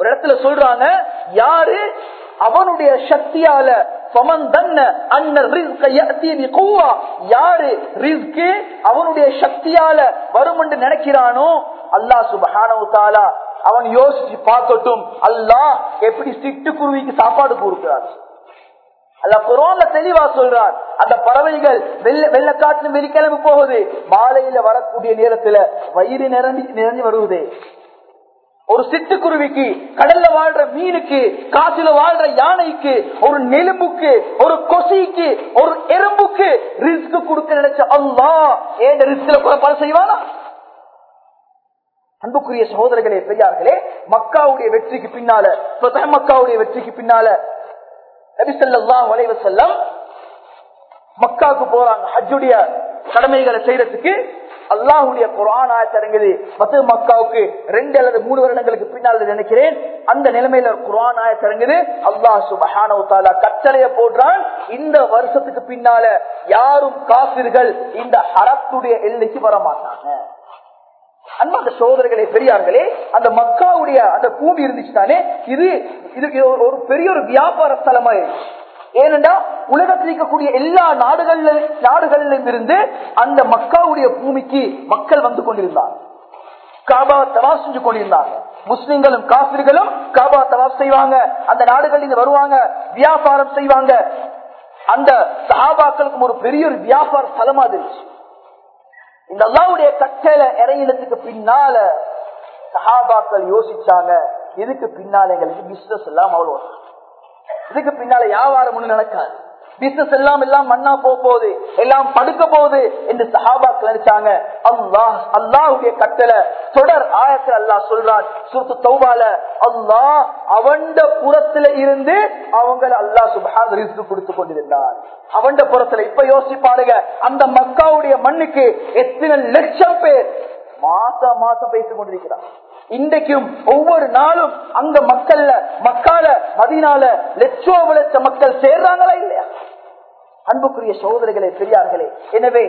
ஒரு இடத்துல சொல்றாங்க யாரு அவனுடைய சக்தியால யாரு அவனுடைய சக்தியால வரும் என்று நினைக்கிறானோ அல்லாஹ் சுபஹானு அவன் யோசிச்சு பார்க்கட்டும். அல்லாஹ் எப்படி சிட்டுக்குருவிக்கு சாப்பாடு கொடுக்கிறார் அல்ல குரோன்ல தெளிவா சொல்றார் அந்த பறவைகள் வெள்ள வெள்ளக்காட்டு வெளிக்கிழமை போகுது. மாலையில வரக்கூடிய நேரத்துல வயிறு நிரம்பி நிரம்பி வருவது ஒரு சிட்டுக்குருவிக்கு கடல்ல வாழ்ற மீனுக்கு காசுல வாழ்ற யானைக்கு ஒரு நெலும்புக்கு ஒரு கொசிக்கு ஒரு எறும்புக்கு ரிஸ்க் கொடுக்க நினைச்ச அல்லா ஏன் ரிஸ்க்ல பல செய்வானா? அன்புக்குரிய சகோதரர்களே பெரியார்களே மக்காவுடைய வெற்றிக்கு பின்னால மக்காவுடைய வெற்றிக்கு பின்னால நபிசல்லா வளைவ செல்லம் மக்காவுக்கு போறாங்க. ஹஜ்ஜுடைய கடமைகளை செய்யறதுக்கு அல்லாஹுடைய குரான் ஆயத்தரங்குது பத்து மக்காவுக்கு ரெண்டு அல்லது மூணு வருடங்களுக்கு பின்னால் நினைக்கிறேன். அந்த நிலைமையில குரான் ஆயத்தரங்குது அல்லாஹ் சுபஹான கட்டளைய போடுறான். இந்த வருஷத்துக்கு பின்னால யாரும் காசிர்கள் இந்த ஹரத்துடைய எல்லைக்கு வர மாட்டாங்க அன்பாந்த சோதரர்களே பெரியார்களே அந்த மக்காவுடைய அந்த பூமி இருந்துச்சு தானே இது இது ஒரு பெரிய ஒரு வியாபார ஸ்தலமா இருந்துச்சு ஏனென்றா உலகத்தில் இருக்கக்கூடிய எல்லா நாடுகள்ல நாடுகளிலும் இருந்து அந்த மக்காவுடைய பூமிக்கு மக்கள் வந்து கொண்டிருந்தார் காபா தவா செஞ்சு கொண்டிருந்தாங்க முஸ்லிம்களும் காபிர்களும் காபா தவா செய்வாங்க. அந்த நாடுகளில் வருவாங்க வியாபாரம் செய்வாங்க. அந்த சஹாபாக்களுக்கும் ஒரு பெரிய ஒரு வியாபார ஸ்தலமா இருந்துச்சு. இந்த அல்லாவுடைய கட்டளை இறையினத்துக்கு பின்னால சஹாபாக்கள் யோசிச்சாங்க. எதுக்கு பின்னால எங்களுக்கு பிசினஸ் எல்லாம் அவ்வளோ இதுக்கு பின்னால வியாபாரம் ஒண்ணு நடக்காது. பிசினஸ் எல்லாம் எல்லாம் மண்ணா போக போகுது. எல்லாம் படுக்க போகுது என்று சஹாபாக்கள் நினைச்சாங்க. அல்லாஹ் அல்லாஹுடைய கட்டளை தொடர் ஆயத்தில் அல்லாஹ் சொல்றான். சுருத்து தௌபால அல்லாஹ் அவண்ட புறத்துல இருந்து அவங்க அல்லாஹ் சுபஹான் ரிஸ்க் கொடுத்து கொண்டிருந்தார் அவண்ட புறத்துல இப்ப யோசிச்சு பாருங்க அந்த மக்காவுடைய மண்ணுக்கு எத்தனை லட்சம் பேர் மாசம் மாசம் பேசிக் கொண்டிருக்கிறார். இன்றைக்கும் ஒவ்வொரு நாளும் அங்க மக்கள்ல மக்கால மதினால லட்சோ லட்ச மக்கள் சேர்றாங்களா இல்லையா? அன்புக்குரிய சோதரிகளே பெரியார்களே எனவே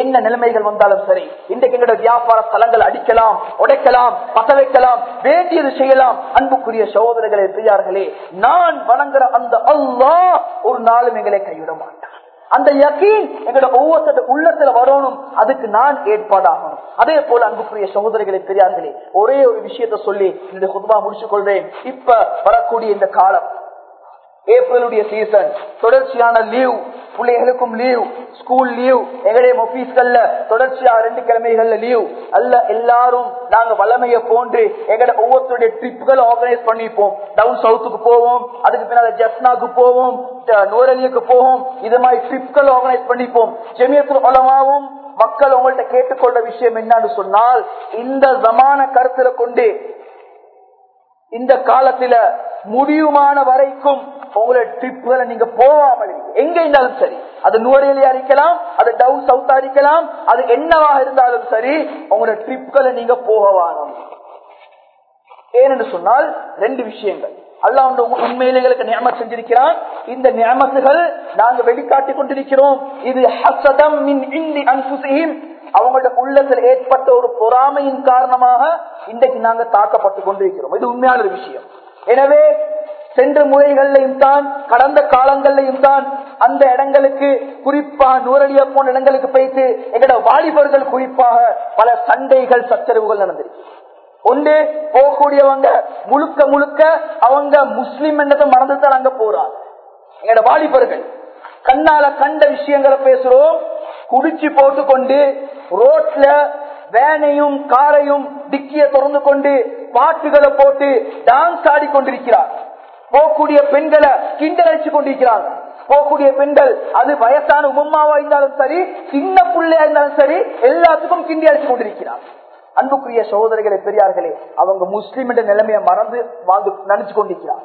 என்ன நிலைமைகள் வந்தாலும் சரி இன்றைக்கு எங்களுடைய வியாபார தலங்கள் அடிக்கலாம் உடைக்கலாம் பத்த வைக்கலாம் வேண்டியது செய்யலாம். அன்புக்குரிய சகோதரர்களே பெரியார்களே நான் வணங்குற அந்த அல்லா ஒரு நாளும் எங்களை கைவிட மாட்டான். அந்த யக்கீன் எங்களோட ஒவ்வொருத்தோட உள்ளத்துல வரணும். அதுக்கு நான் ஏற்பாடாகணும். அதே போல அன்புக்குரிய சகோதரிகளை பெரியார்களே ஒரே ஒரு விஷயத்த சொல்லி என்னுடைய குதுபா முடிச்சுக் கொள்றேன் இப்ப வரக்கூடிய இந்த காலம் ஏப்ரலுடைய சீசன் தொடர்ச்சியான லீவ் பிள்ளைகளுக்கும் லீவ் ஸ்கூல் லீவ் எங்களுடைய ஆபீஸ்கள்ல தொடர்ச்சியா ரெண்டு கிழமைகள்ல லீவ் அல்ல எல்லாரும் நாங்க வளமைய போன்று எங்கட ஒவ்வொருத்தருடைய ட்ரிப்புகள் ஆர்கனைஸ் பண்ணிப்போம். டவுன் சவுத்துக்கு போவோம் அதுக்கு பின்னால ஜஸ்னாக்கு போவோம் நோரலியுக்கு போவோம். இது மாதிரி ட்ரிப்கள் ஆர்கனைஸ் பண்ணிப்போம். ஜெமியத்தில் உலமாவும் மக்கள் உங்கள்ட்ட கேட்டுக்கொண்ட விஷயம் என்னன்னு சொன்னால் இந்த சமான கருத்துல கொண்டு இந்த காலத்துல முடியுமான வரைக்கும் உங்களோட ட்ரிப்புகளை நீங்க போகாமல் எங்க இருந்தாலும் சரி. அது நுவரேலியா இருக்கலாம் அது டவுன் சவுத்தா இருக்கலாம் அது என்னவா இருந்தாலும் சரி உங்களோட ட்ரிப்புகளை நீங்க போக ஏனென்று சொன்னால் ரெண்டு விஷயங்கள். அல்லா உண்மையில எங்களுக்கு நியமம் செஞ்சிருக்கிறான். இந்த நியமத்துகள் நாங்க வெளிக்காட்டி கொண்டிருக்கிறோம். இது ஹசதம் மின் இந்தி அன்புசையும் அவங்களோட உள்ளத்தில் ஏற்பட்ட ஒரு பொறாமையின் காரணமாக இன்றைக்கு நாங்க தாக்கப்பட்டு கொண்டிருக்கிறோம். இது உண்மையான ஒரு விஷயம். எனவே சென்ற முறைகளையும் தான் கடந்த காலங்களையும் தான் அந்த இடங்களுக்கு குறிப்பாக நூறலியா போன்ற இடங்களுக்கு போயிட்டு எங்களோட வாலிபர்கள் குறிப்பாக பல சண்டைகள் சச்சரவுகள் நடந்திருக்கு ஒன்று போகக்கூடியவங்க முழுக்க முழுக்க அவங்க முஸ்லீம் என்றதை மறந்துதான் அங்க போறாங்க. எங்களோட வாலிபர்கள் கண்ணால கண்ட விஷயங்களை பேசுறோம் குடிச்சு போட்டுக்கொண்டு ரோட்ல வேனையும் காரையும் டிக்கிய திறந்து கொண்டு பாட்டுகளை போட்டு டான்ஸ் ஆடிக்கொண்டிருக்கிறார். போகக்கூடிய பெண்களை கிண்டலடிச்சு கொண்டிருக்கிறார். போகக்கூடிய பெண்கள் அது வயசான உமாவா இருந்தாலும் சரி சின்ன பிள்ளையா இருந்தாலும் சரி எல்லாத்துக்கும் கிண்டி அடிச்சு கொண்டிருக்கிறார். அன்புக்குரிய சகோதரிகளை பெரியார்களே அவங்க முஸ்லீம் என்ற நிலைமையை மறந்து வாழ்ந்து நினைச்சு கொண்டிருக்கிறார்.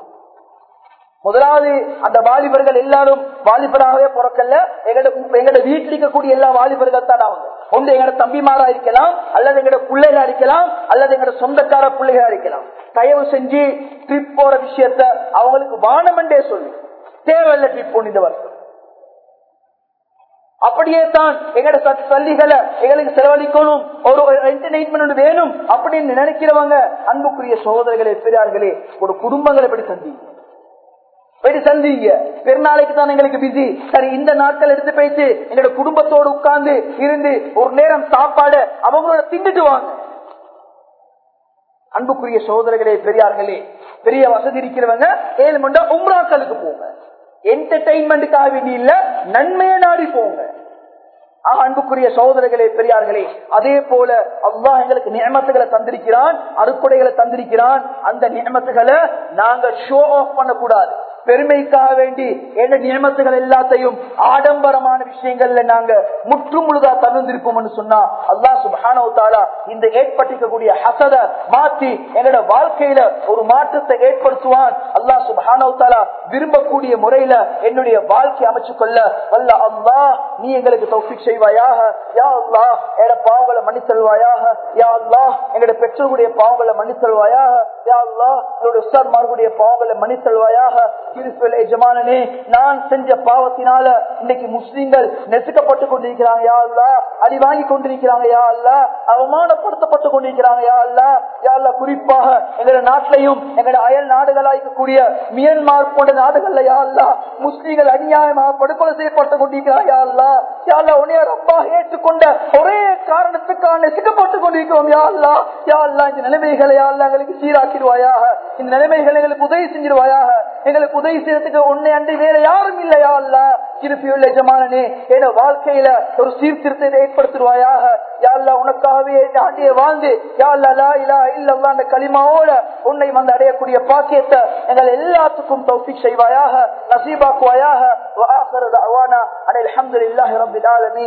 முதலாவது அந்த வாலிபர்கள் எல்லாரும் வாலிபராகவே பிறக்கல எங்கட எங்கட வீட்டில் இருக்கக்கூடிய எல்லா வாலிபர்கள் தான் அவங்க. ஒன்று எங்கட தம்பிமாரா இருக்கலாம் அல்லது எங்கட பிள்ளைகளா இருக்கலாம் அல்லது எங்கட சொந்தக்கார பிள்ளைகளா இருக்கலாம். தயவு செஞ்சு ட்ரிப் போற விஷயத்த அவங்களுக்கு வானமெண்டே சொல்லு. தேவையில்லை ட்ரிப் போன இந்த வருஷம் அப்படியே தான் எங்கட பள்ளிகளை எங்களுக்கு செலவழிக்கணும். ஒரு என்டர்டைன்மெண்ட் வேணும் அப்படின்னு நினைக்கிறவங்க அன்புக்குரிய சகோதரர்களே பெரியார்களே ஒரு குடும்பங்களை எப்படி சந்திங்க போயிட்டு சந்திங்க. பெருநாளைக்கு தான் எங்களுக்கு பிஸி சரி இந்த நாட்கள் எடுத்து போயிட்டு எங்களோட குடும்பத்தோடு உட்கார்ந்து இருந்து ஒரு நேரம் சாப்பாடு அவங்களோட திண்டுட்டு வாங்க. அன்புக்குரிய சோதரர்களே பெரியார்களே பெரிய வசதி இருக்கிறவங்க ஏழு மண்டா உம்ராக்களுக்கு போங்க. என்டர்டைன்மெண்ட்டுக்காக வேண்டி இல்ல நன்மையை நாடி போங்க. ஆக, அன்புக்குரிய சகோதரர்களே பெரியார்களே அதே போல அவ்வா எங்களுக்கு நியமத்துகளை தந்திருக்கிறான் அறுக்குடைகளை தந்திருக்கிறான். அந்த நியமத்துகளை நாங்க ஷோ ஆஃப் பண்ணக்கூடாது. பெருமைக்காக வேண்டி என்ன நியமத்துகள் எல்லாத்தையும் ஆடம்பரமான விஷயங்கள்ல நாங்க முற்று முழுதா தகுந்திருப்போம்னு சொன்னா அல்லா சுப்ஹானஹு இந்த ஏற்பட்டிருக்கக்கூடிய ஹசத மாற்றி எங்களோட வாழ்க்கையில ஒரு மாற்றத்தை ஏற்படுத்துவான். அல்லா சுப்ஹானஹு விரும்பக்கூடிய முறையில என்னுடைய வாழ்க்கை அமைச்சு கொள்ள வல்ல அல்லா நீ எங்களுக்கு தௌஃபீக் செய்வாயாக. யா அல்லா எங்களோட பாவங்களை மன்னித்தல்வாயாக யா அல்லா எங்களோட பெற்றோருடைய பாவங்களை மன்னித்தல்வாயாக யா அல்லா எங்களுடைய உஸ்தாத்மார்களுடைய பாவங்களை மன்னித்தல்வாயாக எஜமானனே நான் செஞ்ச பாவத்தினால இன்னைக்கு முஸ்லிம்கள் நெசுக்கப்பட்டு கொண்டிருக்கிறாங்க யா அல்ல. அடி வாங்கி கொண்டிருக்கிறாங்க யா அல்ல. அவமானப்படுத்தப்பட்டு கொண்டிருக்கிறாங்க யா அல்ல. யா அல்ல குறிப்பாக எங்களோட நாட்டிலையும் எங்களோட அயல் நாடுகளா இருக்கக்கூடிய மியன்மார் போன்ற நாடுகள்ல யா அல்ல முஸ்லிம்கள் அநியாயமாக படுகொலை செய்யப்பட்டு கொண்டிருக்கிறாங்க யா அல்ல. யா அல்ல உன்னைய ரப்பா ஏற்றுக்கொண்ட ஒரே காரணத்துக்காக நெசுக்கப்பட்டு கொண்டிருக்கிறோம் யா அல்ல. யா அல்ல இந்த நிலைமைகளை யா அல்ல எங்களுக்கு சீராக்கிடுவாயாக. இந்த நிலைமைகளை எங்களுக்கு உதவி செஞ்சிருவாயாக எங்களுக்கு உதவி செய்யறதுக்கு உன்னை அன்றி வேற யாரும் இல்லையா அல்ல? திருப்பியுள்ள எஜமானனே என வாழ்க்கையில ஒரு சீர்திருத்தத்தை ஏற்படுத்திடுவாயாக. யாழ்ல உனக்காகவே ஆண்டிய வாழ்ந்து யாழ்லா இல்லா இல்லல்லா அந்த களிமாவோட உன்னை வந்து அடையக்கூடிய பாக்கியத்தை எங்கள் எல்லாத்துக்கும் தௌஃபிக் செய்வாயாக நசீபாக்குவாயாக. வாசரது அவானா அடை அலமது இல்லாஹி ரபில் ஆலமி